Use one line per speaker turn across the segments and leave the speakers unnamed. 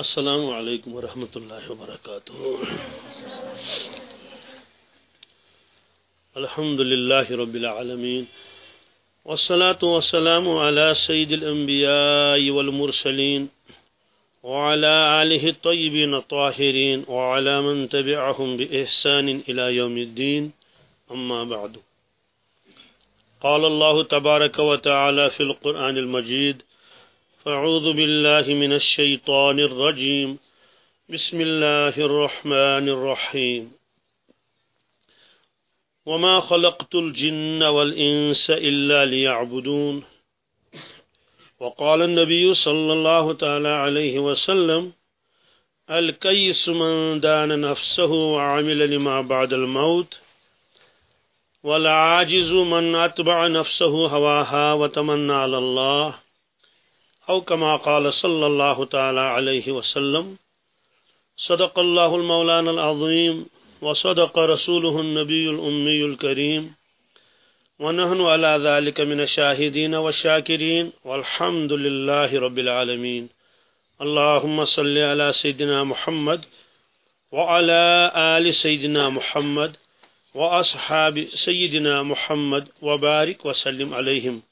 السلام علیکم ورحمۃ اللہ وبرکاتہ۔ الحمد لله رب العالمين والصلاة والسلام على سيد الأنبياء والمرسلين وعلى آله الطيبين الطاهرين وعلى من تبعهم بإحسان إلى يوم الدين أما بعد۔ قال الله تبارك وتعالى في القرآن المجيد فأعوذ بالله من الشيطان الرجيم. بسم الله الرحمن الرحيم. وما خلقت الجن والإنس إلا ليعبدون. وقال النبي صلى الله تعالى عليه وسلم الكيس من دان نفسه وعمل لما بعد الموت والعاجز من أتبع نفسه هواها وتمنى على الله. أو كما قال صلى الله تعالى عليه وسلم صدق الله المولان العظيم وصدق رسوله النبي الأمي الكريم. ونحن على ذلك من الشاهدين والشاكرين. والحمد لله رب العالمين. اللهم صل على سيدنا محمد وعلى آل سيدنا محمد وأصحاب سيدنا محمد وبارك وسلم عليهم.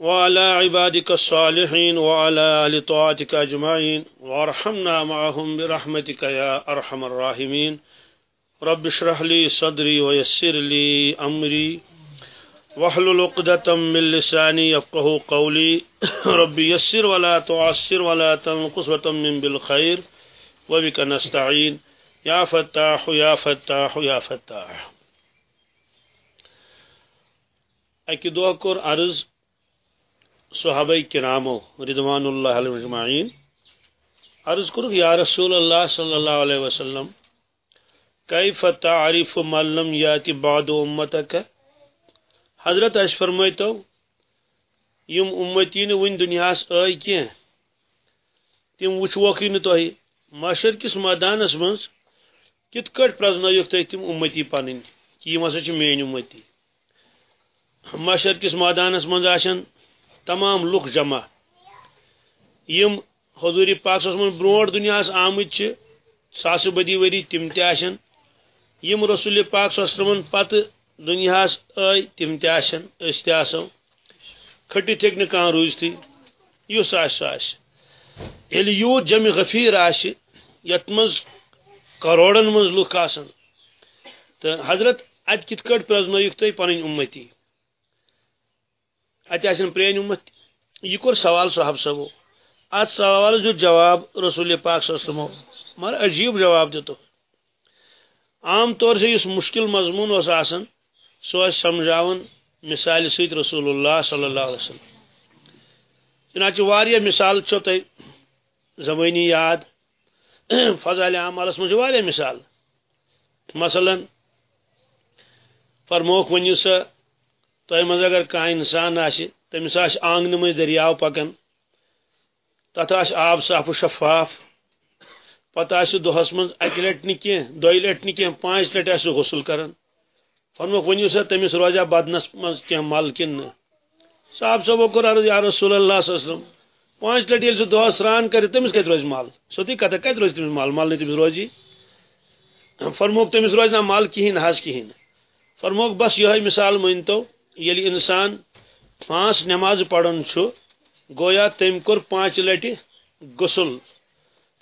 وعلى عبادك الصالحين وعلى آل طاعتك أجمعين وارحمنا معهم برحمتك يا أرحم الراحمين. رب اشرح لي صدري ويسر لي أمري. واحلل عقدة من لساني يفقه قولي. رب يسر ولا تعسر ولا تنقص وتمن بالخير وبك نستعين. يا فتاح يا فتاح يا فتاح. دہ کور عرض صحابہ کرامو رضوان اللہ علیہ مجمعین عرض کرو یا رسول اللہ صلی اللہ علیہ وسلم، کیف تعریف من لم یاتی بعد امتک؟ حضرت اس فرمائیتو یم امتی ون دنیا آئی کی تم وچوکی نتوہی معاشر کس میدانس من کت کٹ پرزنائیوک تھی تم امتی پنن کہ یم ہسا مین امتی؟ معاشر کس میدانس من آشن؟ تمام لُکھ جمع. یم حضور پاک من برونٹ دنیا آمت ساس بدی وری تم تشن یم رسول پاک صن پتہ دنیا آئی تم تشن اس تسو کھٹت ہیک نان روزتھی اس سہ یل یوت جمع غفیر آس یت مز کروڑن مز لُکھ آسن. تو حضرت ات کت کٹ پرزنوک تھی پن امتی. اتن پرین امت، یہ کور سوال صحب صبو ات سوال جو جواب رسول پاک صلی اللہ علیہ وسلم۔ مگر عجیب جواب دیتو عام طور سے اس مشکل مضمون اس آسن، سو اس سمجھاون مثال سیت رسول اللہ صلی اللہ علیہ وسلم۔ چنانچہ واریہ مثال چھو تی زمینی یاد، فضائل عامالس مجھے واریہ مثال۔ مثلا، فرموک ونیو سا تہ مز اگر کان انسان تمس آنگن مز دریاو پکان تت آب صاف و شفاف، پتہ دہس من اکہ لٹ نی دۄیہِ لٹہِ نہٕ کینٛہہ پانٛژِ لٹہِ آسہِ غسل کران۔ فرموک ؤنِو سا تٔمِس روزیا بدنس منٛز کینٛہہ مل کِنہٕ نہٕ۔ صاحب صٲبو کوٚر عرض، یا رسول اللہ صلی اللہ علیہ وسلم، پانٛژھ لٹہِ ییٚلہِ سُہ دۄہس سرٛان کرِ، تٔمِس کتہِ روزِ مل؟ سیوٚدُے کتھ کتہِ روزِ تٔمِس مل؟ مل نہٕ تٔمِس روزی۔ فرموک تٔمِس روزِ نہ مل کِہیٖنۍ، نہ حظ کِہیٖنۍ۔ نہٕ فرموک بس یِہے مثال مٲنتو یلی انسان پانچ نماز پڑھن گویا تم کور پانچ لٹ غسل۔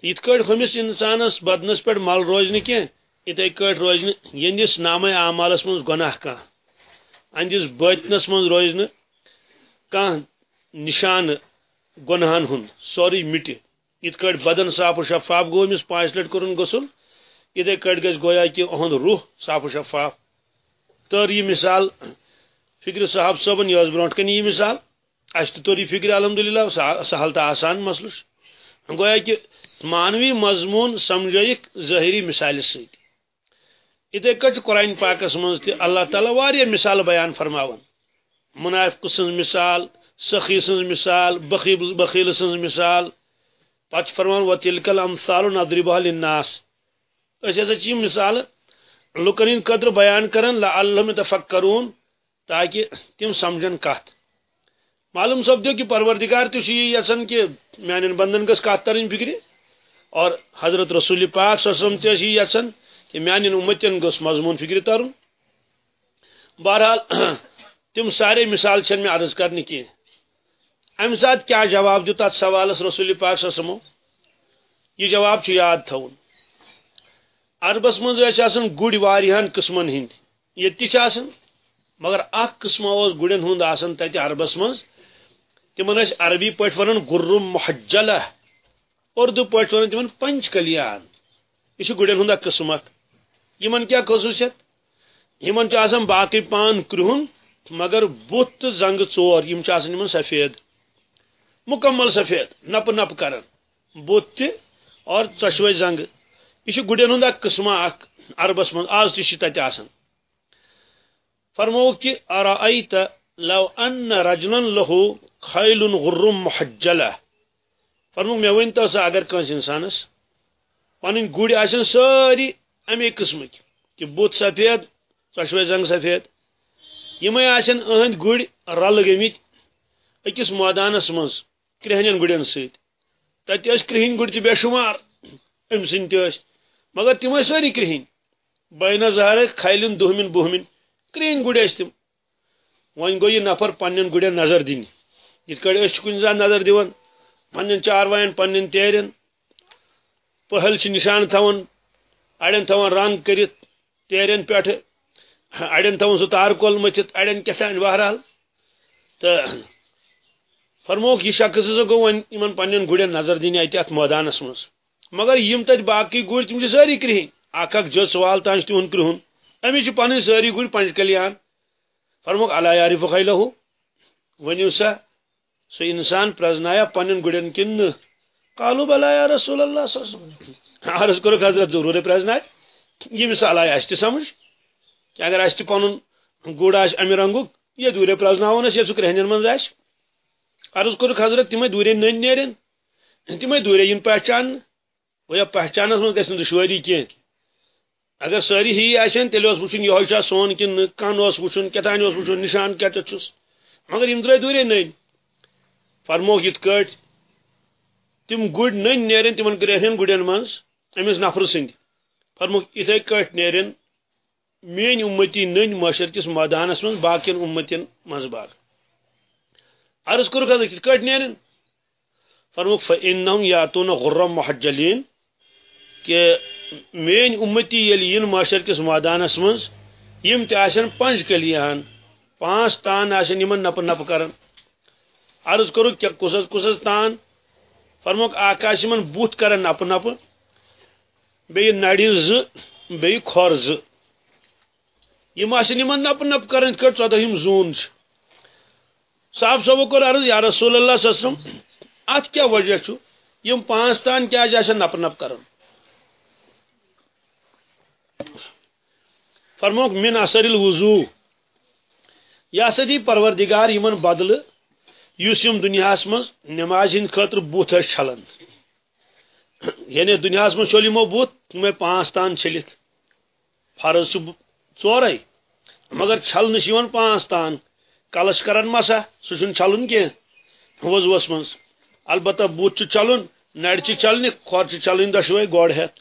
یت کٹ ہمس انسانس بدنس پہ مل روز نی اتھے کٹ روز نس نام اعمالس من گناہ کان اندس بتنس من روز کان نشان گناہن ہند سوری مٹ یت کٹ بدن صاف و شفاف گو امس پانچ لٹ کورن غسل۔ اتھے کٹ گھس گویا کہ اہد روح صاف و شفاف۔ تر یہ مثال فکر صاحب صبن یہ برو کن یہ مثال۔ اس تو توری فکر الحمدللہ سہل تو آسان مسلس گویا کہ مانوی مضمون سمجھائک ظاہری مثال ست اتھے کٹ قرآن پاکس مز تہ اللہ تعالیٰ مثال بیان فرماون۔ منافق سن مثال، سخی سن مثال بخیل بخیل سن مثال۔ پتہ فرمان و تلکل امثال ندربہ للناس. اس ہسا مثال۔ لکن ہند قدر بیان کرن، لعلہم تفکرون تاکہ تم سمجھن کت معلوم سپدو کہ پروردگار تہ یسن کہ میان بندن گس کت ترن فکر اور حضرت رسول پاک صلی اللہ یسن کہ میان امتن گس مضمون فکر ترن؟ بہرحال تم سارے مثال چھ میں عرض کرنے کی۔ ام سات کیا جواب دیت ات سوالس رسول پاک صلی یہ جواب چھ یاد تھون عربس مز گڑ واریاہن قسمن ہند۔ یہ مگر اخ قسم اس گڑن ہند آسان تت عربس مز تمن عربی پہ ون گرم محجلہ، اردو پہ ون تمن پنچ کلیان۔ یہ گڑن ہند قسم اخ یمن کیا خصوصیت؟ یمن آسان باقی پان کرہن، مگر بت تو زنگ ژور یم آسان یمن سفید۔ مکمل سفید، نپ نپ کرن۔ بت تہ اور ژشوے زنگ۔ یہ گڑین ہند قسمہ اخ عربس من آز تہ تتہ آسان فرمو کہ ارائیت لو ان رجلا له خیل غرم محجلہ۔ فرمو مے ون تو سا اگر کنس انسانس پن گڑ آسن ساری امی قسمک، کہ بت سفید ژشوے زنگ سفید۔ یمے آسن اہند گڑ رل گمت اکس مٲدانس مز کرہنین گڑین ست تتہ کرہن گڑ تہ بے شمار، ام سن تہ مگر تم ساری کرہن بین ظہر کھلن دہمن بہمن۔ کرہن گڑ تم ون گو یہ نفر پن گڑین نظر دن یہ کن سات نظر دان پن چاروائن پن تیرن. پہل نشان تھون اڑین تھون رنگ کرت تیرن پہ اڑین تھون سہ تار کول متھت اڑین کتان بہرحال تو فرموک یہ شخص گو ون پن گڑین نظر دن ات مٲدانس مز مگر یم تت باقی گر تم جی ساری کرہن اخ اخ جس وال تان تہن کرہن امی پن ساری گر پنچ کلیان. فرموک اللہ یارف خیلہ ونیو سا، سو انسان پرزنایا پن گڑن کن قالو، بلا یا رسول اللہ صلی اللہ علیہ وسلم. عرض کرو حضرت ضرور پرزنائے یہ مثال آیا اس سمجھ. کہ اگر اس پن گڑ آس امی رنگک یہ دورے پرزناون اس یہ رہنن من آس عرض کرو حضرت تمے دورے نن نیرن تمے دورے ین پہچان گویا پہچانس من گھن دشواری کی اگر ساری ہی آن تیل وچن یہ سون کن کن وچن کتان وچن نشان کتس مگر یم درائے دورے نن فرموک یت کٹ تم گر نن نیرن، تمن گرہن گڑین من امس نفر سند فرموک اتھے کٹ نیرن، مین امتی نن معاشر کس میدانس من باقین امتین مز باغ۔ عرض کور کت کٹ نیرن۔ فرموک فإنهم یاتون غرم محجلین کہ مین امتی یل ین معاشر کس میدانس مز یم تہ پنج کلیان پانچ تان آن یمن نپ نپ کرن. عرض کرو کیا کسس کسس تان، فرموک آکاش یمن بوت کرن نپ نپ بی نڑی ز بی کھور ز. یم آن یمن نپ نپ کرن کٹ ژۄدہ یم زون صاحب صاحب کور عرض، یا رسول اللہ صلی اللہ علیہ وسلم، ات کیا وجہ چھو یم پانچ تان کیا نپ نپ کرن؟ فرموک من اثر الوضو. یا سدی پروردگار یمن بدل یس یم دنیا من نماز ہند خاطر بوت چھلن یعنی دنیا من چل یمو بوت تم پانچ تان چھلت فرض ژورے مگر چھلن پانچ تان کلش کرن مسا سہ چھلن کی وضوس من البتہ بوت چلن نڑ چلن کھور چلن دشوے گوڑ ہتھ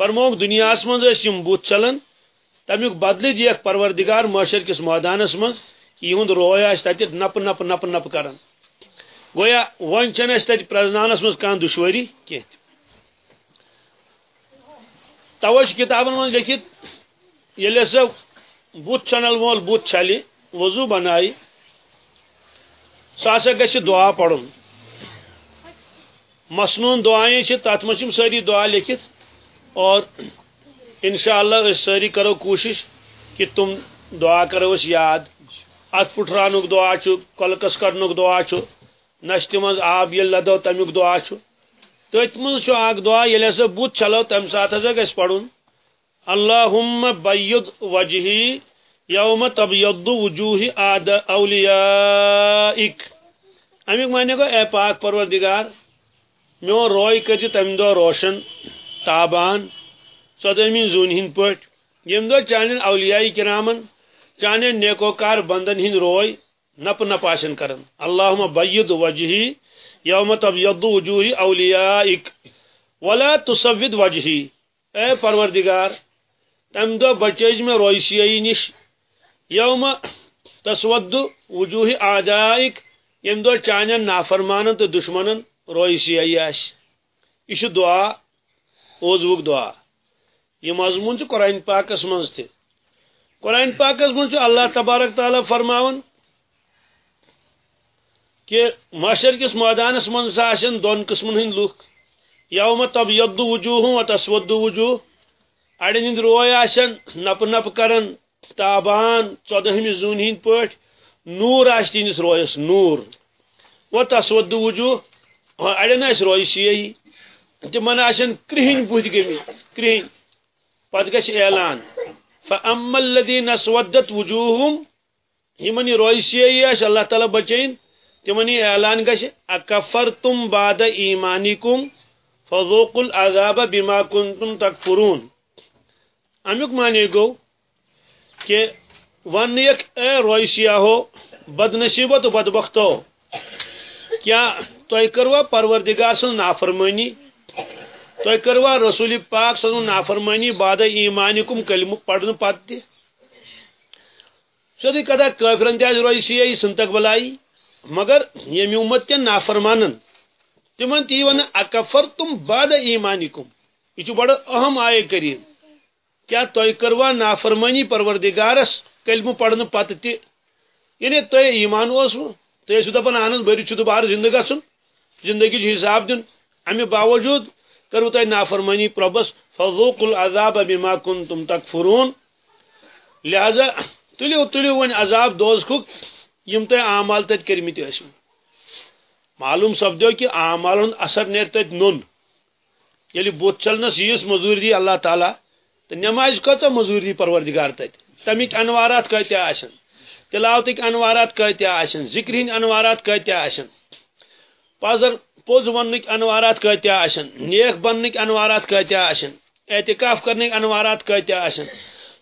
فرموک دنیا من بت چلان تمیک بدلے دیکھ پروردگار معاشر کس میدانس من کہ یہ روی تت نپ نپ نپ نپ کر گویا ون چھ تت پرزنانس من کان دشواری کی توے کتابن من لکھت یل سا بت چنل وول بت چلہ وضو بنائی۔ سہ گھ دعا پڑھن۔ مصنون دعائیں تت من ساری دعا لکھت اور انشاءاللہ اس ساری کرو کوشش کہ تم دعا کرو اس یاد۔ ات پٹھرانک دعا کلکس کرنک دعا چھ نشتہ مز آب یل لدو تمیک دعا تت من اخ دعا یل ہسا بت چلو تم سات ہسا گھ پڑھن اللہم بید وجہی یوم تبید وجوہ آد اولیائک۔ امیک معنی گو اے پاک پروردگار میون روی کر تم دہ روشن۔ تابان ژۄدہمہِ زوٗنہِ ہٕنٛدۍ پٲٹھۍ ییٚمہِ دۄہ چانٮ۪ن اولیائی کرامن چانٮ۪ن نیکوکار بندن ہٕنٛدۍ روے نپ نپ آسن کران اللہم بید وجہی، یوم تبید وجوہ اولیائک۔ ولا تصود وجہی۔ اے پروردگار، تم دہ بچیج میں رویسیائی نش یوم تسود وجوہ آدائک، یم دہ چانین نافرمانن تو دشمنن رویسیائی آس یہ دعا۔ اوزوک دعا. یہ مضمون قرآن پاکس مز تہ قرآن پاکس مز اللہ تبارک تعالیٰ فرماون کہ معاشر کس میدانس من دون قسمن ہند لوک. یوم تب ید وجوہ و تسود وجوہ. اڑین ہند روئے آسن نپ نپ کرن، تابان ژۄدہمہِ زوٗنہِ ہٕنٛدۍ پٲٹھۍ نوٗر آسہِ تِہنٛدِس رویس نوٗر. و تسود وجوہ. ہاں، اڑین آسہِ رویہِ سیٲہی تِمن آسن کرٛہِنۍ بُتھۍ گٔمٕتۍ کرٛہِنۍ پتہ گژھِ اعلان۔ فأما الذين اسودت وجوههم یمن یہ روی اللہ تعالیٰ بچٲیِن تمن یہ اعلان گژھِ اکفرتم بعد ایمانکم فذوقوا العذاب بما کنتم تکفرون۔ امیک معنی گو کہ ون اے روی سیاہو بد نصیبت بدبختو۔ کیا تہ کروا پروردگار سن نافرمانی؟ تہ کروا رسول پاک سن نافرمانی بعد ایمانکم کلم پڑھن پتہ تہ سیدھی کتھا کافرن تہ روی سیاہی سنتک بلائی۔ مگر یم امت کن نافرمانن، تمن تی ون اکفر تم بعد ایمانکم۔ یہ بڑا اہم آئے کریم۔ کیا تہ کروا نافرمانی پروردگارس کلمہ پڑھنے پتہ تہ یعنی تہ ایمان اوسو تہ ٲسِو دپان اہن حظ بٔرِتھ چھُ دوبارٕ زندٕ گژھُن زندگی چھُ حساب دیُن امہِ باوجوٗد کٔرٕو تۄہہِ نافرمٲنی پرۄبس فضوق العذاب بما کنتم تکفرون۔ لہذا تُلِو تُلِو وۄنۍ عذاب دوزخُک یم تہ اعمال تت کرمت ٲسِو معلوم سپدو کہ اعمال ہند اثر نیر تت نون۔ یعنی ییٚلہِ بُتھ چھلنس ییٖژ مزوٗرۍ دی اللہ تعالیٰ تہٕ نٮ۪مازِ کۭژاہ مزوٗرۍ دی پروردگار تتہِ تمیِکۍ انوارات کۭتیاہ آسن تلاوتٕکۍ انوارات کۭتیاہ آسن ذکر انوارات کۭتیاہ آسن پزر پوٚز وننٕکۍ انوارات کۭتیاہ آسن نیک بننٕکۍ انوارات کۭتیاہ آسن اعتکاف کرنٕکۍ انوارات کۭتیاہ آسن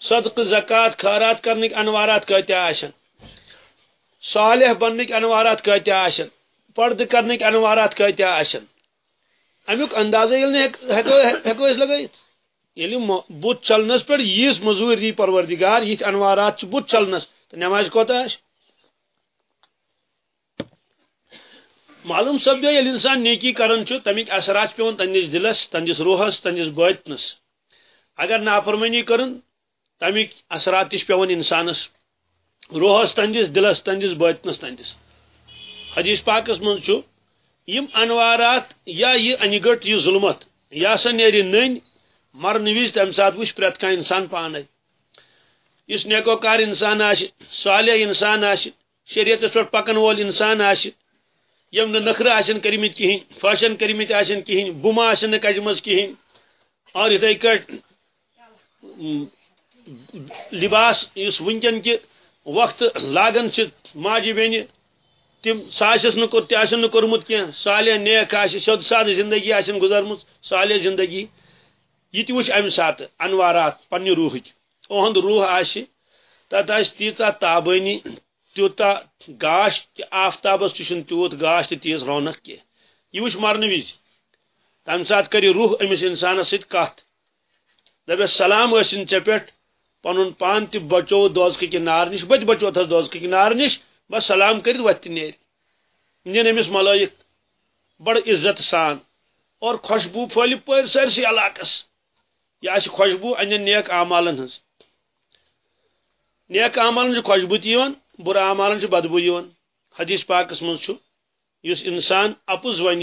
صدقہٕ زکات خٲرات کرنٕکۍ انوارات کۭتیاہ آسن صالح بننک انوارات کتیا آسن پرد کرنک انوارات کتیا آسن امیک اندازہ یل ہیکو اس لگائیت یلی بت چلنس پر یس مزور دی پروردگار یت انوارات چھ بت چلنس۔ نماز کوتا آس معلوم سپدو یل انسان نیکی کرن چھ تمیک اثرات پیون تنس دلس تنس روحس تنس باطنس اگر نافرمانی کرن، تمیک اثرات تش پیون انسانس. روحس تندس دلس تندس باطنس تندس حدیث پاکس من چھو یم انوارات یا یہ انگٹ یہ ظلمت، یا سا نیری نن مرن وز تم سات وچ پرت انسان پانے. اس نیکوکار انسان آش صالح انسان آش، شریعت پہ پکن وول انسان آش یم نخر آشن کرمت کہین فاشن کرمت آشن کہین بما آشن کجمز کہین اور اتھے کٹ لباس، اس ونکن کے وقت لاگان ماجہ بینہ تم سہ نہ کورمت کی صالح نیک سیود سادہ زندگی آن گزرم صالح زندگی۔ یہ تہ وچ امہ سات، انوارات پنہ روحک اہند روح آہ تت تیژہ تابانی تیوتا گاش آفتابس تہ تیوت گاش تہ تیز رونق کی۔ یہ وچ مرن وز تمہ سات کر روح امس انسانس ست کت دپس سلام ٲسِن ژےٚ پٮ۪ٹھ پن پان تہ بچو دوزک نار نش بت بچو تھس دوزک کہ نار نش بس سلام کرت وت نیر نین امس ملائک بڑ عزت سان اور خوشبو پھل پور سرسی علاقس۔ یہ آس خوشبو ان نیک اعمالن ہز نیک اعمالن خوشبو تیون بر اعمالن بدبو یون۔ حدیث پاکس من اس انسان اپز ون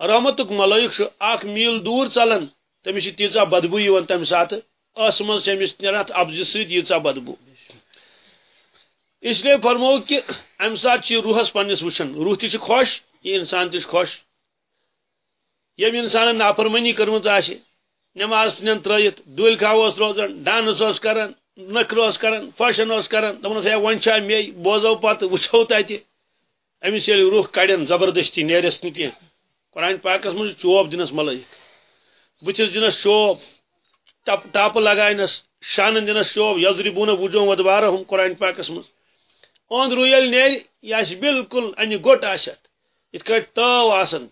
رحمتک ملائک اخ میل دور ژلان تمس تیژہ بدبو یون تمہ ساتہٕ ٲس منٛز چھِ أمِس نیران اَتھ اَبزِ سۭتۍ اس لیے فرمو کہ ام سات روحس پنس وچن روح تہ خوش، یہ انسان تہ خوش۔ یم انسان نافرمانی کرمت آسہ نماز نن ترت دل کھاو روزان ڈانس کران نکر کران فیشن کران دپان ہے ون مے بوزو پتہ وچھو تتہ امس یل روح کڑن زبردستی نیرس نہ کی قرآن پاکس مجھ چوب دنس ملائک بتس دنس شوب ٹپ ٹاپ لگائنس، شانن دنس شوب یزربون وجوہ ودبارہم قرآن پاکس مجھ اوند رو یل نیر یہ بالکل ان گوٹ آشت۔ ات کٹ تاو آسن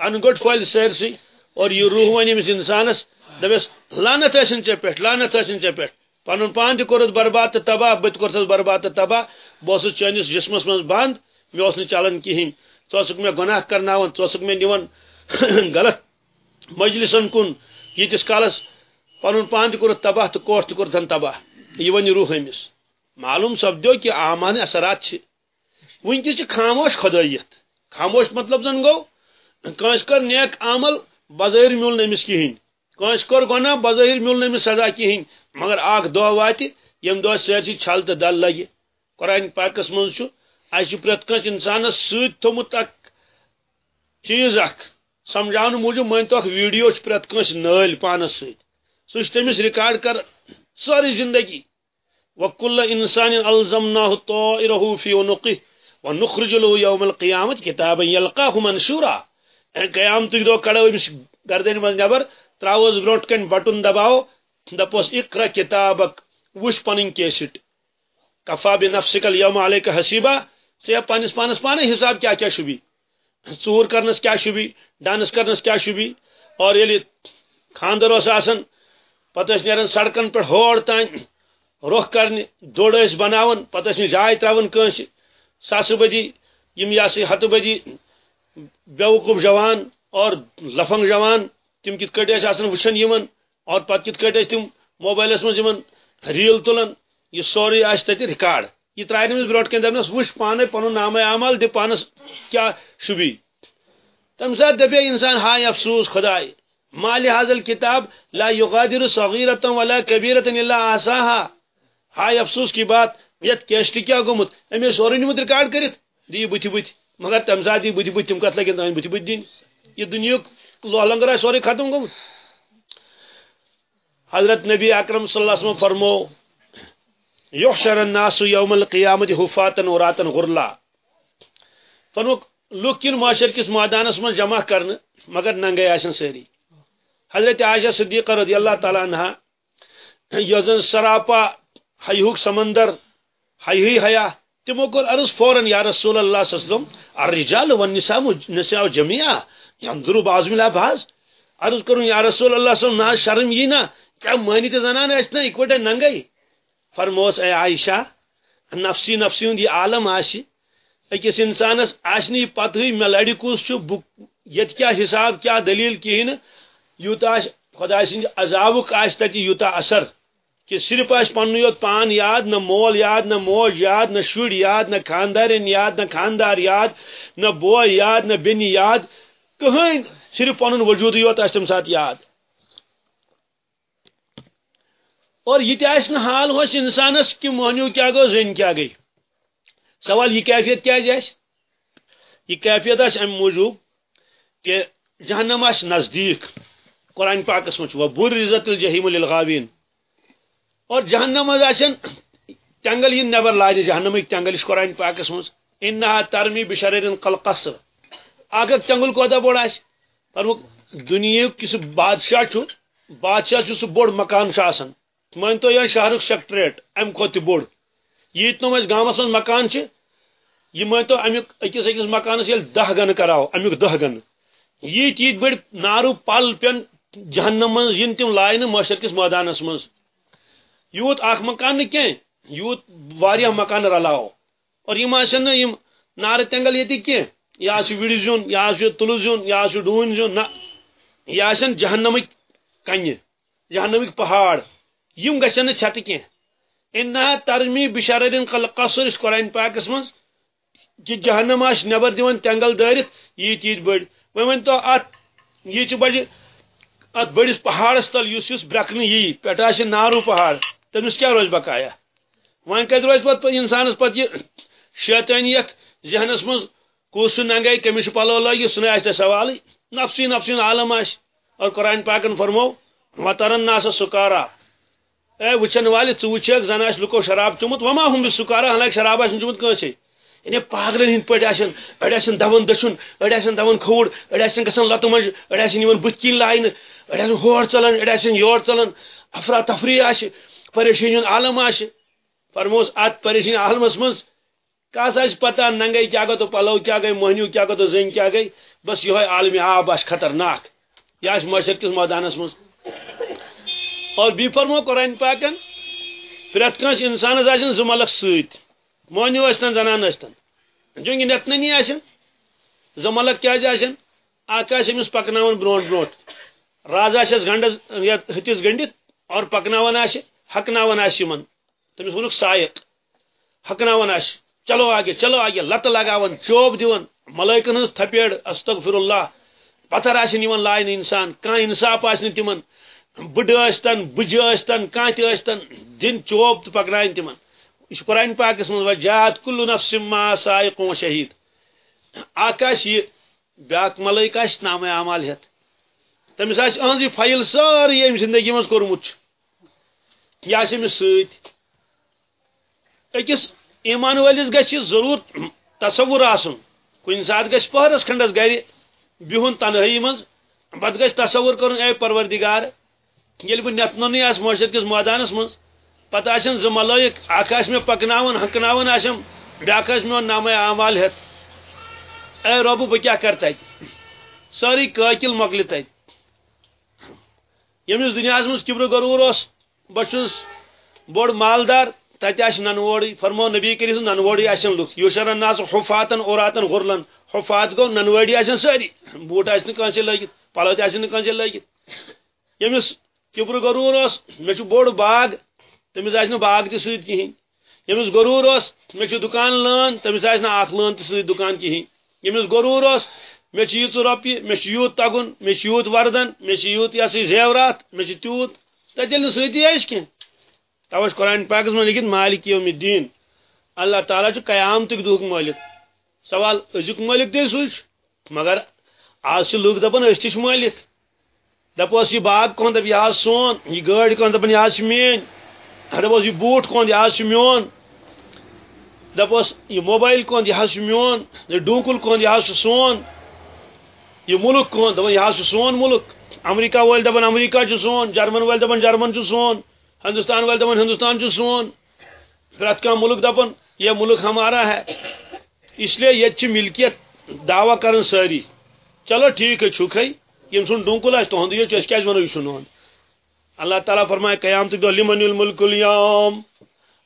ان گوٹ پھل سٲرسٕے اور یہ روح ون أمس انسانس دپس لانت ٲسِن ژےٚ پٮ۪ٹھ لانت ٲسِن ژےٚ پٮ۪ٹھ پنُن پان تہِ کوٚرُتھ برباد تہٕ تباہ بہٕ تہِ کوٚرتھس برباد تہٕ تباہ بہٕ اوسُس جسمس منٛز بنٛد مےٚ اوس چلان کِہیٖنۍ ژٕ اوسُکھ مےٚ گۄناہ کرناوان ژٕ اوسُکھ غلط۔ مجلسن کُن ییٖتِس کالس؟ پنُن پان تہِ کوٚرُتھ تباہ تہٕ کوٹھ تہِ کوٚرتھن تباہ۔ یہ ونہِ روح أمِس معلوم سپدو کہ آمان اثرات ونکس خاموش خدائیت خاموش مطلب زن گو کنس کر نیک عمل بظاہر مل نمس کہین کنس کر گناہ بظاہر مل نمس سزا کہین مگر اخ دہ وات یم دہ سرسی چھل تو دل لگہ۔ قرآن پاکس من اس پریت کنس انسانس ست تھومت اک چیز اخ سمجھان موجود من تو ویڈیو پریت کنس نل پانس ست سہ تمس ریکارڈ کر ساری زندگی۔ وكل إنسان ألزمناه طائره في عنقه ونخرج له يوم القيامة كتابا يلقاه منشورا۔ قیامت دو کڑو امس گردن من نبر تراوس بروٹ کن بٹن دباو دپوس اقرا کتابک، وش پنن کیسٹ۔ کفا بنفسک اليوم عليك حسیبا ژے پانس پانس پانے حساب کیا کیا شبی ژور کرنس کیا شبی ڈانس کرنس کیا شبی اور یلی خاندر اس آسن، پتہ نیرن سڑکن پہ ہور تان روخ کرنے دوڑ اس بناون، پتہ جائے تراون کنس ساس بدی یم یا سی ہت بدی بیوقوف جوان اور لفنگ جوان تم کت کٹ اچھا اس اور پت کت کٹ اچھا تم موبائلس من ریل تلن، یہ سوری آس ریکارڈ۔ یہ ترائے نمس بروٹ کن دپنس وچھ پانے پنن نام اعمال دی پانس کیا شبی۔ تم سات دپے انسان ہائے افسوس خدائے۔ مال حاضل کتاب لا یغادر صغیرة ولا کبیرة الا آساها ہائے افسوس کی بات، یت کیسٹ کیا گومت امی سورے نمت ریکارڈ کرت؟ دی بت بت مگر تم سات دی بت بت تم کت لگن تم بت بت دین۔ یہ دنیا لوہ لنگر سورے ختم گومت حضرت نبی اکرم صلی اللہ علیہ وسلم فرمو، یحشر الناس یوم القیامت حفاتن وراتن غرلا۔ فرمو لوک کن معاشر کس میدانس من جمع کرن، مگر ننگے آسن سری حضرت عائشہ صدیقہ رضی اللہ تعالی عنہ، یوزن سراپا حیوک سمندر حیوی حیا، تمو کور عرض فورن یا رسول اللہ صلی اللہ علیہ وسلم، الرجال والنساء نساء جميعا ينظروا بعضهم الى بعض. عرض کروں، یا رسول اللہ صلی اللہ علیہ وسلم شرم یہ نا، کیا مانی تے زنان اسنا اکوٹے ننگئی فرموس، اے عائشہ، نفسی نفسی ہند یہ عالم آشی اکس انسانس آشنی پتہ مے لڑی کس یت کیا حساب، کیا دلیل کہین یوتا خدا سند عذابک آش تتہ یوتا اثر۔ کہ صرف آس پن یوت پان یاد، نہ مول یاد، نہ موج یاد، نہ شر یاد، نہ خاندارن یاد، نہ خاندار یاد، نہ بو یاد، نہ بین یاد۔ کہیں صرف پن وجود یوت آس تم سات یاد۔ اور یہ تس نا حال ہوس انسانس کہ مہنیو کیا گو زن کیا گئی سوال یہ کیفیت کیا جائے یہ کیفیت آس ام موجود کہ جہنم آس نزدیک قرآن پاکس مجھ بر عزت الجحیم للغاوین اور جہنم آشن تنگل یہ نبر لاج جہنم تنگل اس قرآن پاکس مز انہا ترمی بشرر قل قصر اگر تنگل کوتا بوڑ آس دنیا کس بادشاہ چھو؟ بادشاہ چھو سو بوڑ مکان آسان مان تو یہ شہرک سیکٹریٹ ام کھوت بوڑ یہ تم اس گامس من مکان چھ یہ مان تو امیک اکس اکس مکانس یل دہ گن کراو امیک دہ گن۔ یہ چیز بڑ نارو پل پین جہنم من ین تم لائن معاشر کس میدانس من۔ یوت اخ مکان کی یوت واریاہ مکان رلاو اور یم آسن یم نار تنگل یتی کی یا آس وڑ زیون یا آس زیون یا آس ڈون زیون نہ یہ جہنمک کنہ جہنمک پہاڑ، یم گژھن چھت کی انہا ترمی بشارن قصر اس قرآن پاکس من کہ جہنم آس نبر دیون تنگل دارت یہ چیز بڑ ون تو ات یہ بجہ ات بڑس پہاڑس تل اس برکنہ یی پہ نارو پہاڑ، تمس کیا روز بقایا؟ وۄنۍ کتہِ روزِ پتہٕ انسانس پتہٕ یہِ شیطٲنیت ذہنس منٛز کُس ننگے کٔمِس چھُ پلو لٲگِتھ سُہ آسہِ سوالٕے نفسی نفسی عالم آسہِ اور قرآن پاکن فرمو وترن ناسا سکارا۔ اے وچھن والہِ ژٕ زن آسہِ لُکو شراب چومت۔ وما ہُم سکارا، حالانکہِ شراب آسہِ چومت کٲنسے یعنی پاگلن ہند پٲٹھۍ آسن أڑۍ آسن دون دچھُن أڑۍ آسن دون کھوڑ أڑۍ آسن گژھان لتہٕ منٛز أڑۍ آسن یِوان بٕتھِ ہور ژلان أڑۍ یور ژلان افرا تفری آسہِ عالم آسہِ فرموس ات پریشٲنی عالمس منٛز کس آسہِ پتہ ننگے کیاہ گوٚو تو پلو کیاہ گٔے مہنیو کیاہ گوٚو تو زٔنۍ کیاہ گٔے بس یہوے عالمی آب آسہِ خطرناک۔ یہ آسہِ معاشر کس مٲدانس منٛز اور بی فرمو قرآن پاکن پرٛٮ۪تھ کٲنٛسہِ انسانس آسن زٕ ملک سۭتۍ مہنیو ٲسۍتن زنان ٲسۍتن جنگہِ نتننی آسن زٕ ملک کیازِ آسن اکھ آسہِ أمِس پکناوان برونٛٹھ برونٛٹھ راز آسٮ۪س گنڈس یتھ ہتِس گنڈِتھ اور پکناوان آسہِ حکناوان آسہِ یِمن تٔمِس ووٚنُکھ سایق آسہِ چلو آگے چلو آگے لتہٕ لگاوان چوب دِوان ملٲیکن ہٕنٛز تھپیڑ استغفر اللہ پتھر آسن یِوان لاینہٕ انسان کانٛہہ انصاف آسہِ نہٕ تِمن، بٕڈٕ ٲسۍتن بٕجہِ ٲسۍتن کانٛہہ تہِ ٲسۍتن دِن چوب تہٕ پکناوٕنۍ تِمن۔ یہ قرآن پاکس منٛز وجات کُلو نفسم ما سائق و شہید۔ اکھ آسہِ یہِ بیاکھ ملٲیک آسہِ نامے اعمال ہٮ۪تھ تٔمِس آسہِ أہنٛز یہِ فایل سٲرٕے زندگی منٛز کوٚرمُت چھُ یہِ آسہِ أمِس سۭتۍ أکِس ایمان وٲلِس گژھِ ضروٗر تصوُر آسُن۔ کُنہِ ساتہٕ گژھِ پہرس کھنڈس گرِ بِہُن تنہٲیی منٛز پتہٕ گژھِ تصوُر کرُن، اے پروردگار، ییٚلہِ بہٕ نٮ۪تنُنٕے آسہٕ معاشر کِس مٲدانس منٛز، پتہٕ آسن زٕ ملٲیک، اکھ آسہِ مےٚ پکناوان ہۄکھناوان آسم، بیاکھ آسہِ میون نامے اعمال ہٮ۪تھ اے رۄبہٕ بہٕ کیاہ کرٕ تتہِ؟ سٲری قٲکِل مۄکلہِ تتہِ۔ ییٚمِس دُنیاہس منٛز کِبرٕ غروٗر اوس بہٕ چھُس بوٚڑ مالدار تتہِ آسہِ فرمو نبی کٔرِتھ ننوورٕے آسن لُکھ یوشرن ناس حفاتن، اوراتن، غُرلن. حفات گوٚو ننوٲڑی آسن سٲری بوٗٹ آسہِ نہٕ کٲنٛسے لٲگِتھ پلو تہِ آسن نہٕ کٲنٛسے لٲگِتھ ییٚمِس کِبرٕ غروٗر اوس مےٚ چھُ بوٚڑ باغ تٔمِس آسہِ نہٕ باغ تہِ سۭتۍ کِہینۍ ییٚمِس غروٗر اوس مےٚ چھُ دُکان لٲن تٔمِس آسہِ نہٕ اکھ لٲن تہِ سۭتۍ دُکان کِہینۍ ییٚمِس غروٗر اوس مےٚ چھِ ییٖژٕ رۄپیہِ مےٚ چھُ یوٗت تگُن وردن مےٚ چھُ یوٗت یہِ زیورات مےٚ چھُ تیوٗت. تتہِ ییٚلہِ نہٕ سۭتی توے چھُ قرآن پاکس منٛز لیکھِتھ مالک یوم الدیٖن۔ اللہ تعالیٰ چھُ قیامتُک دُہُک مٲلِک سوال أزیُک مٲلِک تہِ سُے چھُ مگر آز چھِ لُکھ دپان أسۍ تہِ چھِ مٲلِک دپوس یہِ باغ کۄن دپ یہِ حظ سون، یہِ گٲڑۍ کۄن دپان یہِ حظ چھِ میٲنۍ دپوس یہِ بوٗٹ کۄن یہِ حظ چھُ میون۔ دپوس یہِ موبایل کۄن یہِ حظ چھُ میون۔ یہِ ڈوٗنکُل کۄن یہِ حظ چھُ سون۔ یہ ملک کون دپان یہ حظ سون ملک۔ امریکہ ول دپان امریکہ چھُ سون، جرمن ول دپان جرمن چھُ سون۔ ہندوستان ول دپان ہندوستان سون پرٛٮ۪تھ کانٛہہ ملک دپان یہ ملک ہمارا ہے۔ اس لیے ییٚتہِ ملکیت دعویٰ کران سٲری چلو ٹھیک ہے یم سُنٛد ڈوٗنکُل آسہِ تُہُنٛدُے یوت أسۍ کیازِ ونو یہِ چھُ اللہ تعالیٰ فرمائے قیامتُک دۄہ لمن الملک اليوم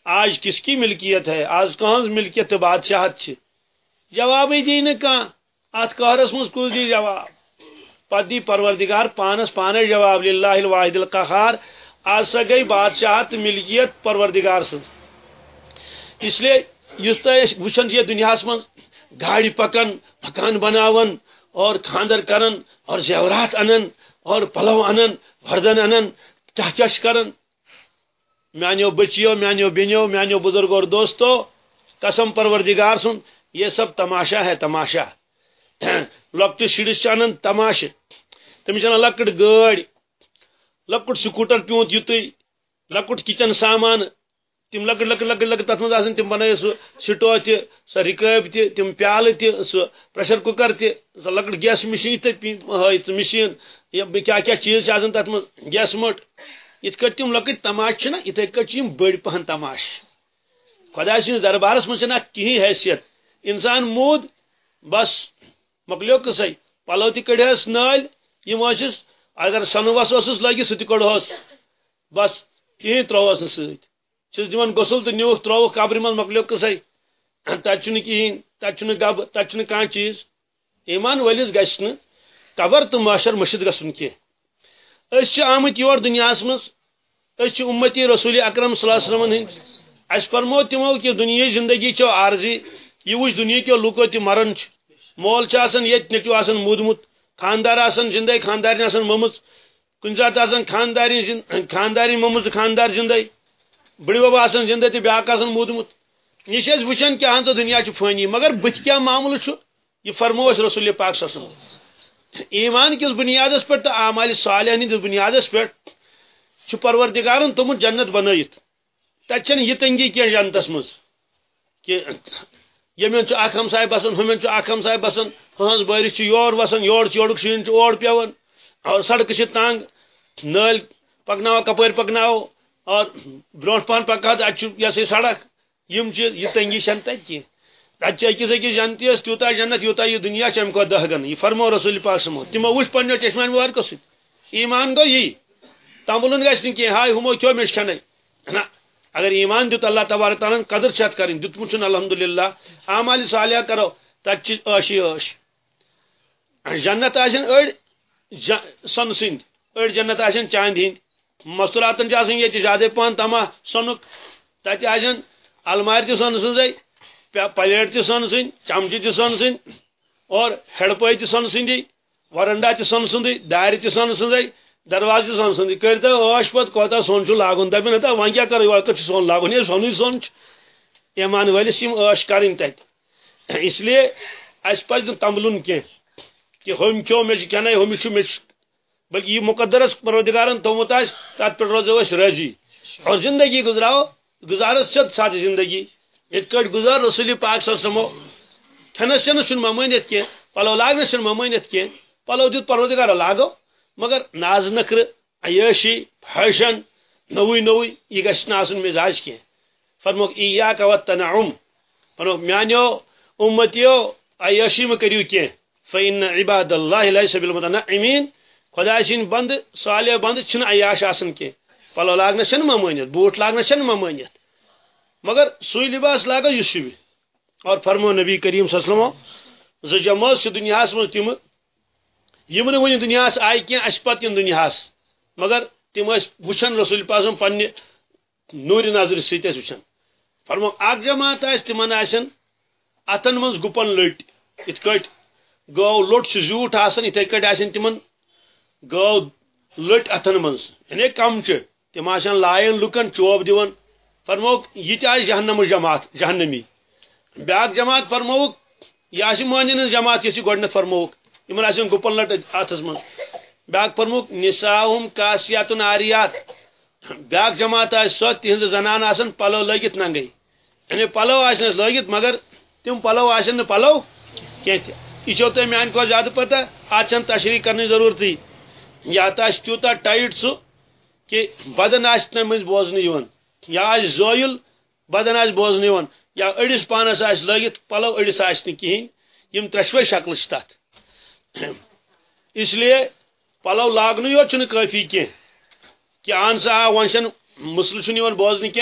آج کس کی ملکیت ہے؟ آز کہاں ملکیت تہٕ بادشاہت چھِ؟ جوابٕے دی نہٕ ات قہرس مز کس دی جواب؟ پتہ دی پروردگار پانس پانے جواب، للہ الواحد القہار۔ آج سا گئی بادشاہت ملکیت پروردگار سن اس لیے اس تہ وچھن یہ دنیا من گاڑی پکن، مکان بناون اور خاندر کرن اور زیورات انن اور پلو انن، وردن انن چہ چش کرن۔ میانو بچیو میانو بینیو میانو بزرگ اور دوستو، قسم پروردگار سن، یہ سب تماشا ہے، تماشا۔ لۄکٹِس شُرِس چھِ اَنان تماشہٕ تٔمِس چھِ اَنان لۄکٕٹ گٲڑۍ لۄکُٹ سکوٗٹر پیوٗنت یُتُے لۄکُٹ کِچن سامان، تِم لۄکٕٹۍ لۄکٕٹۍ لۄکٕٹۍ لۄکٕٹۍ تَتھ منٛز آسان، تِم بنٲیِتھ سُہ سٹو تہِ سۄ رِکٲبۍ تہِ، تِم پیالہٕ تہِ سُہ پریشر کُکر گیس مِشیٖن یِتھٕے ہٲیِتھ سُہ مِشیٖن کیاہ کیاہ گیس مٔٹ۔ یِتھ کٲٹھۍ تِم لۄکٕٹۍ تماشہٕ چھِنہ یِتھٕے کٲٹھۍ چھِ پہن تماشہٕ خۄداے سٕنٛدِس دربارس منٛز چھنہٕ حیثیت۔ انسان موٗد، بس مۄکلیو قصے، پلو تہِ کڑہس نٲلۍ ٲسِس اگر سنوس اوسُس لٲگِتھ سُہ تہِ بس کہینۍ تروہس نہٕ سۭتۍ۔ چھِس دِوان غسل تہٕ نِوُکھ ترووُکھ قبرِ منٛز مۄکلیو قصے۔ تتہِ چھُنہٕ کہینۍ، تتہِ چھُنہٕ گبہٕ تتہِ چھُنہٕ کانٛہہ چیٖز۔ ایمان ولِس گژھِ نہٕ قبر تہٕ ماشر مٔشِد گژھُن کینٛہہ۔ أسۍ چھِ آمٕتۍ یور دُنیاہس منٛز۔ أسۍ چھِ اُمتی رسول اکرم صلی اللہ علیہ وسلمن ہٕنٛدۍ۔ اَسہِ فرمو تِمو کہِ دُنیہٕچ زندگی چھو عارضی۔ یہِ وٕچھ دُنہکیو لُکو تہِ مران چھِ۔ مول آسان، ییٚتہِ نیٚچوٗ آسان موٗدمُت۔ خاندار آسان زندے خاندارنہِ آسان مٔمٕژ کُنہِ ساتہٕ آسان خاندارنۍ خاندارنۍ مٔمٕژ خاندار زندے بڑی بب آسان زندہ تہ بیاکھ آسان مودمت یہ چھ وچھان کہ ہن تو دنیا چھ فانی مگر بت کیا معاملہ چھ یہ فرمو اس رسول پاک صلی اللہ علیہ وسلم۔ ایمان کس بنیادس پر تو اعمال صالحہ ہندس بنیادس پر چھ پروردگارن تم جنت بنائت تتچن یہ تنگی کی جنتس مز؟ کہ یمن چھ اکھ ہمسائے بسن ہمن چھ ہمسائے بسن ہنز بارش چھ یور وسن یور چوڑک شین چھ اور پیون۔ اور سڑک چھ تنگ نل پکناو کپر پکناو۔ اور برونٹ پان پکا ات یہ سڑک۔ یم چیز یہ تنگی چھن تت کی تت اکس اکس جنتی اس، تیوتا جنت، یوتا یہ دنیا چم کو دہ گن۔ یہ فرمو رسول پاک سمو تمو وش پنو چشمان وار کو ست ایمان گو یہ تمبلن گژھ نہ کی ہائے ہمو کیو مش کھنے۔ نہ، اگر ایمان دیت اللہ تبارک تعالی قدر چھت کرن دیت مچن الحمدللہ۔ اعمال صالحہ کرو تت اشی اش جنت آسن اڑ سن سند اڑ جنت آسن چاند ہند۔ مستوراتن آسن یہ زیادہ پہن تما سنک۔ تت آسن المار تہ سن سن پلیٹ تہ سن سن چمچہ تہ سن سن اور ہیڈ پائی تہ سن سندی ورنڈا تہ سن سندی دار تہ سن سندی درواز تہ سن سندی کرتا ٲش پت کوتا سون چھ لاگن دپن ہتا وۄنۍ کیٛاہ کرو وقت چھ سون لاگن یہ سونُے سون ایمان ولس یِم ٲش کرٕنۍ تتہِ اس لیے اَسہِ پزِ نہٕ تمبلُن کہ ہُم کھیو مےٚ چھِ کھٮ۪نَے ہُمِس چھُ بلکہ یہ مقدرس پروردگارن تھومت آسہِ تتھ پٮ۪ٹھ روزو أسۍ راضی۔ اور زندگی گزراو گزارو سیود ساتھ زندگی۔ یت کٹ گزار، رسول پاک صلی اللہ علیہ وسلم کھنس چنس چھ ممانیت کی پلو لاگنس چھ ممانیت کی پلو دیت پروردگار لاگو، مگر ناز نکر، عیاشی فیشن نوی نوی، یہ گھس آسن مزاج کی فرموک، ایاک و تنعم فرموک، میانیو، امتیو، عیاشی ما کریو کی فإن عباد الله ليس بالمتنعمين خدا سین بند، صالح بند چھن عیاش آسن کی پلو لاگنا چھ ممانیت بوٹ لاگنا چھ ممانیت مگر سوئی لباس لاگا یہ بھی۔ اور فرمو نبی کریم صلی اللہ علیہ وسلم ز جمع سے دنیا اس من تم یم ون دنیا اس آئی کی اس پت ان دنیا مگر تم وچھن رسول پاسم پنہ نور نظر ست وچھن۔ فرمو اک جماعت آس تمن آسن اتن من گپن لٹ ات کٹ گو لوٹ زیوٹ آسان، اتھے کٹ آسن تمن گو لٹ اتن من یعنی کم چ تم آسان لائن لکن چوب دیون فرموک، یہ تہ جہنم جماعت، جہنمی۔ بیاکھ جماعت فرموک، یہ آس مانن جماعت، یہ گۄڈنیتھ فرموک۔ یمن آسن گپن لٹ اتس من بیاکھ فرموک نساہم کاسیات آریات۔ بیاکھ جماعت آس سو تہذ زنان آسن، پلو لگت ننگے یعنی پلو آسنس لگت مگر تم پلو آسن نہ پلو کی یہ چھو میان کو زیادہ پتہ آج چند تشریح کرنے ضرورتی یا تہ تیوتا ٹائٹ سو کہ بدن آس مز بوزن یون یا آج زویل بدن آج بوزن یون یا اڑس پانس آس لگت، پلو اڑس آس یم ترشوے شکل تت اس لیے پلو لاگن یوت کافی کی کہ اہن سا آ ون مسل بوزن کی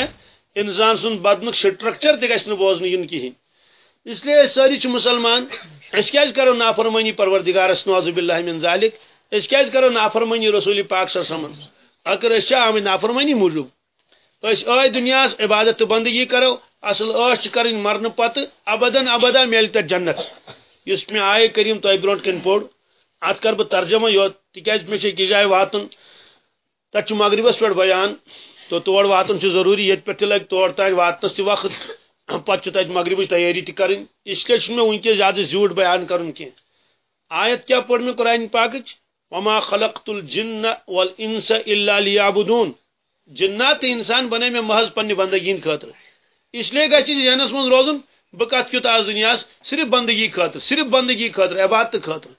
انسان سن بدن سٹرکچر تہ گھن بوزن ین کہین اس لیے ساری چھ مسلمان، اس کیا کرو نافرمانی پروردگارس نوزب باللہ من ذالک، اس کیا کرو نافرمانی رسول پاک صلی اللہ علیہ وسلم۔ اگر اس آمد نافرمانی موجود اس آئی دنیا عبادت بندگی کرو، اصل عش کریں مرن پتہ ابدن ابدا میل تر جنت۔ اس میں آئے کریم تہ برو کن پوڑ ات کر بہ ترجمہ یوت تکیاز مے چھ أکس واتن۔ تت مغربس پہ بیان، تو تور واتن چھ ضروری یت پہ لگ تور تک واتنس تہ وقت۔ پتہ تت مغربچ تیاری تہ کریں اس لیے چھ مے ونکہ زیادہ زیوٹ بیان کرن کی آیت کیا پڑھ میں قرآن پاکچ؟ وما خلقت الجن والانس الا ليعبدون۔ جنات انسان بنے میں محض پنہ بندگی خاطر اس لیے گھس ذہنس من روزن، بہ کت کیت آز دنیا صرف بندگی خاطر صرف بندگی خاطر عبادت خاطر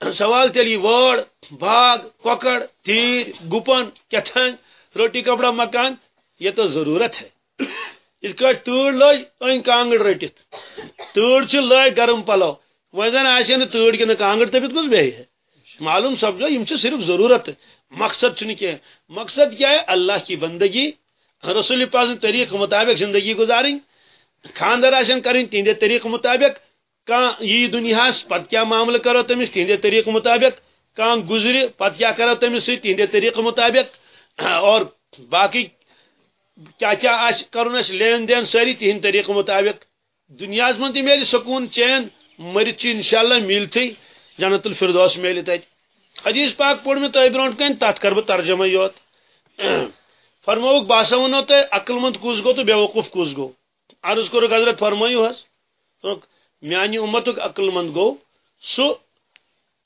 سوال تیلی وڑ باغ کوکڑ تیر، گپن کتھن روٹی، کپڑا، مکان، یہ تو ضرورت ہے۔ اس کا تور لج این کانگڑ رٹت تور چھ لج گرم پلو وہ زن آسے نا تور کن کانگڑ تپت کس بے ہے معلوم سپدو یم صرف ضرورت مقصد چھ کیا مقصد کیا ہے اللہ کی بندگی رسول پاس طریق مطابق زندگی گزاریں خاندر آشن کریں تہندے طریق مطابق کان یہ دنیا پت کیا معاملہ کرو تمس تہندے طریق مطابق کان گزر پت کیا کرو تمس سی تہندے طریق مطابق اور باقی کیا کیا آس کرن لین دین ساری تہند طریق مطابق۔ دنیا من تہ میل سکون، چین مرت انشاءاللہ ملتی جنت الفردوس میل تت حدیث پاک پوڑ میں تہ برونٹ کن تت کر بہ ترجمہ یوت فرموک باسا ونو تو عقل مند کس گو تو بیوقوف کس گو عرض کور حضرت فرمائیو حس میانی امتک عقل مند گو۔ سو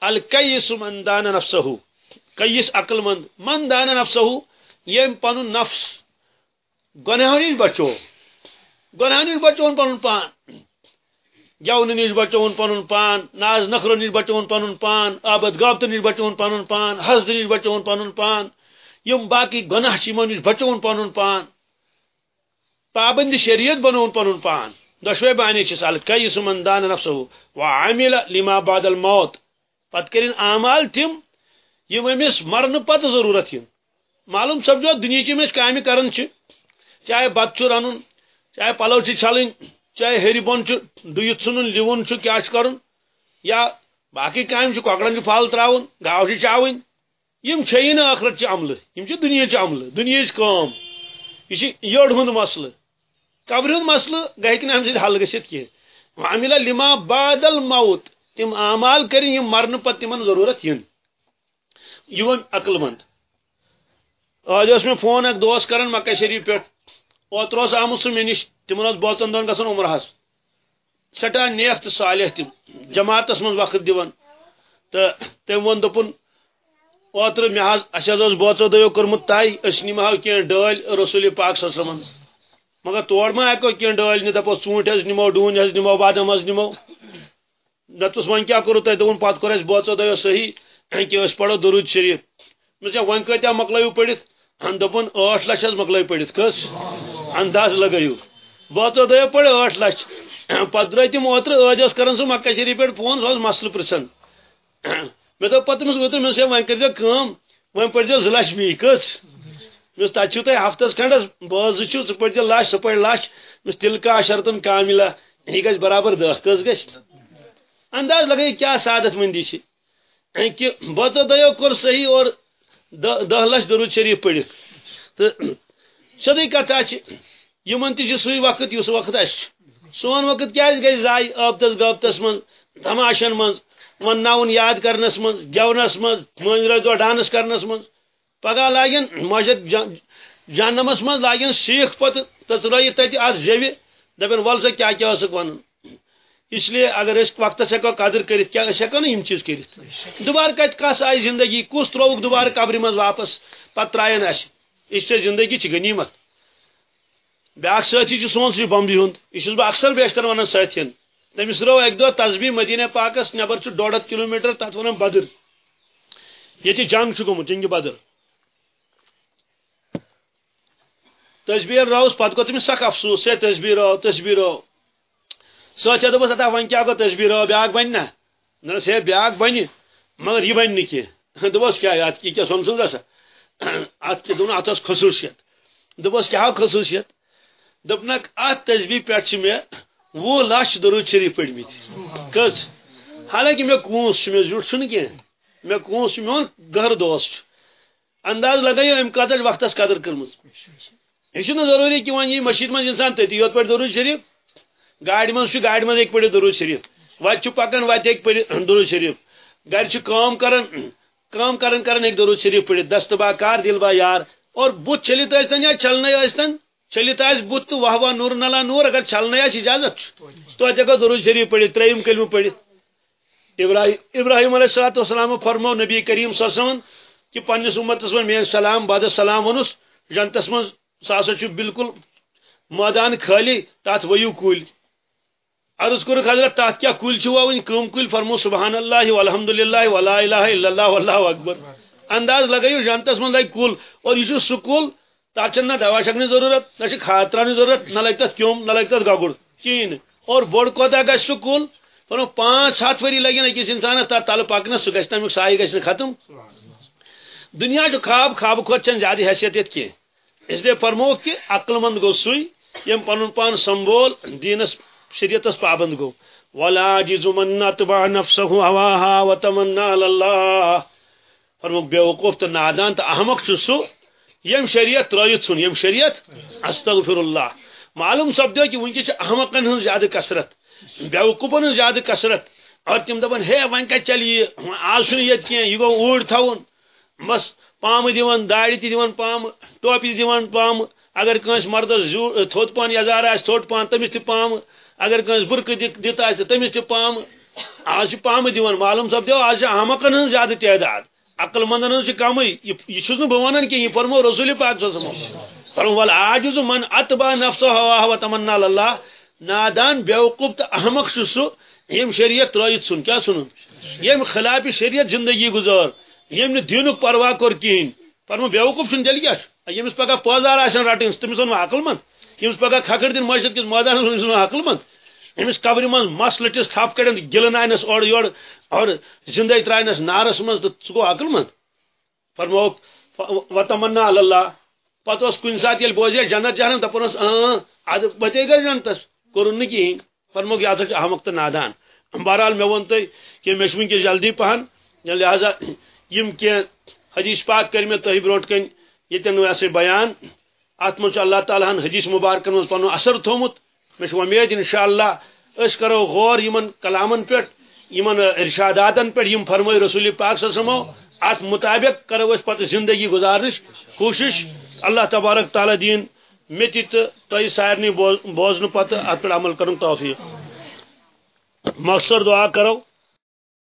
الکیس من دان نفسہ کیس عقل مند من دان نفسہ یم پن نفس۔ گناہ نش بچو۔ گناہ نش بچون پن پان۔ گون نش بچون پن پان۔ ناز نخرو نش بچون پن پان۔ آبد غابت نش بچون پن پان۔ حسد نش بچون پن پان۔ یم باقی گناہ نش بچون پن پان۔ پابند شریعت بنون پن پان۔ دشوے بانی چھ سال۔ کئی سمن دان نفسه وعمل لما بعد الموت۔ پت کرین اعمال تم یم امس مرن پتہ ضرورت یم معلوم سپدو دنیا چی مس کامہ کرن چھ۔ چاہے بت چھ رنن چاہے پلو چھ چھلن چاہے ہری بون چھ ڈیت ژھنن لیون کیا چھ کرن یا باقی کام چھ پھل تراون گاو چھ چاوین، یم چھین اخرت چھ عمل، یم چھ دنیا چھ عمل، دنیا چھ کام، یہ یڑ ہند مسئلہ قبر ہند مسئلہ گہ نا امہ حل گھت کی عاملہ لما بعد الموت، تم اعمال کریں یم مرن پتہ تمن ضرورت ین۔ یہ عقل مند آج اس میں فون اک دوست کرن مکہ شریف پہ اوتر اس آمت سہ مے نش تمن اس بوچن دن گژھن عمرہس سٹھا نیک تو صالح تم جماعتس من وقت دِوان تو تم وون دپن اوتر مے حظ اَسہِ حظ اوس بوژو دۄیو کوٚرمُت طے أسۍ نِمہو کینٛہہ ڈٲلۍ رسول پاک صلی اللہ علیہ وسلم۔ مگر تور ما ہیٚکو کینٛہہ ڈٲلۍ نِتھ دپو ژوٗنٛٹھۍ حظ نِمو ڈوٗنۍ حظ نِمو بادام حظ نِمو۔ دپتس وۄنۍ کیٛاہ کوٚروٕ تۄہہِ دوٚپُن پتہٕ کوٚر اَسہِ بوژو دۄیو صحیح، کہ أسۍ پرو درود شریف۔ مےٚ دوٚپ وۄنۍ کۭتیاہ مۄکلٲیِو پٔرِتھ دوٚپُن ٲٹھ لچھ حظ مۄکلٲیِو پٔرِتھ کٔژ انداز لگٲیِو بوژو دۄیو پٔرۍ ٲٹھ لچھ۔ پتہٕ درٛاے تِم اوترٕ ٲدۍ ٲس کران سُہ مکہ شریف پٮ۪ٹھ فون سُہ اوس مسلہٕ پرژھان مےٚ دوٚپ پتہٕ تٔمِس اوترٕ مےٚ دوٚپ وۄنۍ کٔرۍزیو کٲم وۄنۍ پٔرۍزیو زٕ لچھ بیٚیہِ کٔژ مےٚ تتہِ چھُو تۄہہِ ہفتس کھنڈس بٲژ زٕ چھِو ژٕ پٔرۍزِ لچھ سُہ پٔرۍ لچھ مےٚ تِلہٕ کا شرطن کاملہ۔ یہِ گژھِ برابر دہ کٔژ گژھِ انداز لگٲیِو کیٛاہ سعادت مندی چھِ کہ بوژو دۄیو کوٚر صحیح اور دہ لچھ درود شریف پٔرِتھ تہٕ سیوٚدُے کتھا چھِ یمن تہِ چھُ سُے وقت یُس وقت اَسہِ چھُ سون وقت کیٛازِ گژھِ ضایہِ ٲبتس گٲبتس منٛز تماشن منٛز ونناوُن یاد کرنس منٛز گٮ۪ونس منٛز مٲنٛزِ دۄہ ڈانس کرنس منٛز. پگہہ لاگن مسجد جانمس منٛز لاگن سیٖکھ پتہٕ تژرٲیِتھ تتہِ اتھ زیوِ دپن ول سا کیٛاہ کیٛاہ ٲسٕکھ ونُن اس لیے اگر اس وقتس ہیٚکو قدر کٔرِتھ کیٛاہ أسۍ ہیٚکو نا یِم چیٖز کٔرِتھ دوبارٕ کتہِ کس آیہِ زندگی کُس ترووُکھ دوبارٕ قبرِ منٛز واپس پتہٕ ترٛاین اَسہِ اس سے زندگی چھِ غنیمت بیاکھ سٲتھی چھُ سون سُہ بمبہِ ہُنٛد۔ یہِ چھُس بہٕ اکثر بیشتر ونان سٲتھین تٔمِس رٲو اکہِ دۄہ تصبیح مدیٖنہ پاکس نٮ۪بر چھُ ڈۄڈ ہتھ کِلوٗ میٖٹر تتھ ونان بدر ییٚتہِ جنگ چھُ گوٚمُت جنگہِ بدر۔ تسبیٖر راوس پتہٕ گوٚو تٔمِس سکھ افسوٗس ہے تسبیٖر راو تسبیٖر راو سٲتھیا دوٚپُس ادا وۄنۍ کیٛاہ گوٚو تسبیٖر راو بیاکھ بنہِ نا؟ نہ ہے بیاکھ بنہِ مگر یہِ بنہِ نہٕ کینٛہہ دوٚپُس کیٛاہ اتھ کیٛاہ سۄن سٕنٛز آسا ات کیٛاہ دوٚپُن اتھ ٲس خصوٗصیت دوٚپُس کیٛاہ خصوٗصیت اتھ تسبیٖح پٮ۪ٹھ چھِ مےٚ وُہ لچھ درود شریف پٔرمٕتۍ کٔژ حالانکہ مےٚ کونٛس مےٚ زیُٹھ چھُنہٕ کینٛہہ مےٚ کونٛس میون گہرٕ دوست۔ انداز لگٲیو أمۍ کتھ وقتس قدر کٔرمٕژ یہ ضروٗری کہِ وۄنۍ یی مٔشیٖد منٛز انسان تٔتی یوت پٲٹھۍ درود شریف گاڑِ منٛز چھُ گاڑِ منٛز ہیٚکہِ پٔرِتھ درود شریف۔ وتہِ چھُ پکان، وتہِ ہیٚکہِ پٔرِتھ درود شریف۔ گرِ چھُ کٲم کران کٲم کران کران ہیٚکہِ درود شریف پٔرِتھ دست با کار، دل با یار۔ اور بُتھ چھٔلِتھ ٲسۍتن یا چھلنے ٲسۍتن چھلت آس بت تو واہ واہ نور، نلا نور۔ اگر چھلنے آس اجازت تو اچھا ہیٚکو درود شریف پٔرِتھ ترٛیٚیِم کلمہٕ پٔرِتھ ابراہیم ابراہیم علیہ الصلوۃ والسلام فرمو نبی کریم صلی اللہ علیہ وسلم، کہ پننس امتس من میٲنۍ سلام بد سلام ونُس۔ جنتس منٛز سُہ ہسا چھُ بالکل مٲدان خٲلی تتھ ؤیِو کُلۍ عرض کوٚرُکھ حضرت تتھ کیٛاہ کُلۍ چھِ ووٕنۍ کٕم کُلۍ فرمو سبحان اللہ والحمد للہ ولا الہ الا اللہ واللہ اکبر۔ انداز لگٲیِو جنتس منٛز لگہِ کُل اور یہ چھُ سُہ کُل نہ دوا چھکنی ضرورت، نہ کھاد ترانی ضرورت، نہ لگ تک کیوم نہ لگ تک گگڑ کہین اور بوڑ کوتا گھس سہ کل پنو پانچ ہاتھ وری لگن اکس انسانس تر تل پکنس سہ گھس تمیک سائے گھس ختم۔ دنیا جو خواب خواب کھت چھ اچھا زیادہ حیثیت یت کی اس لیے فرمو کہ عقل مند گو سوئی، یم پن پان سنبول، دینس شریعتس پابند گو ولا جز من اتبع نفسه هواها وتمنى على الله. فرمو بیوقوف تو نادان تو احمق چھ سو. یم شریعت ترائت سن. یم شریعت استغفر اللہ معلوم سپدو کہ ونکس احمقن ہن زیادہ کثرت. بیوقوفن ہن زیادہ کثرت. اور تم دپن ہے ون کت چل یہ آج چھ یہ کی یہ گو اوڑ تھون بس پام دیوان داڑی تی دیوان پام، ٹوپی دیوان پام. اگر کنس مردس تھوت پان یزار آس تھوٹ پان تمس تہ پام. اگر کنس برقہ دت آس تمس تہ پام آج پام دیوان معلوم سپدو آج احمقن ہن زیادہ تعداد۔ عقل مندن ہن کم یہ چھس بہ ونان کہ یہ فرمو رسول پاک صلی اللہ علیہ وسلم۔ فرمو، ول عاجز من اتبع نفسه هواه وتمنى الله نادان بیوقوف تو احمق سہ یم شریعت ترائت سن۔ کیا سن یم خلاف شریعت زندگی گزار۔ یم نے دینک پرواہ کور کہین فرمو، بیوقوف چھ تیل کیا یمس پگہ پوزار آسان رٹن تمس ون عقل مند۔ یمس پگہ کھکھر دن مسجد کس میدان تمس ون عقل مند۔ یمس قبر من مس لٹس تھپ کڑن، گلن آئنس اور یور اور زندگی ترائنس نارس من تو سہ گو عقل مند۔ فرمو وتمنا اللہ پتہ اس کن سات یل بوزے، جنت جہنم دپن اد بتے گا جنتس کورن نہ کہین فرمو کہ ہسا احمق تو نادان۔ بہرحال مے ون تھی کہ مے ونکس جلدی پہن۔ لہذا، یم کی حدیث پاک کر مے تہ بروٹ کن یتن ویسے بیان۔ ات من اللہ تعالیٰ ہن حدیث مبارکن من پن اثر تھومت۔ مے امید انشاءاللہ اس کرو غور یمن کلامن پہ یمن ارشاداتن پہ یم فرمائی رسول پاک صلی اللہ علیہ وسلم، ات مطابق کرو اس پتہ زندگی گزارنش کوشش۔ اللہ تبارک تعالیٰ دین مے تہ سارے بوزن پتہ، ات پہ عمل کرن توفیق۔ مخصر دعا کرو۔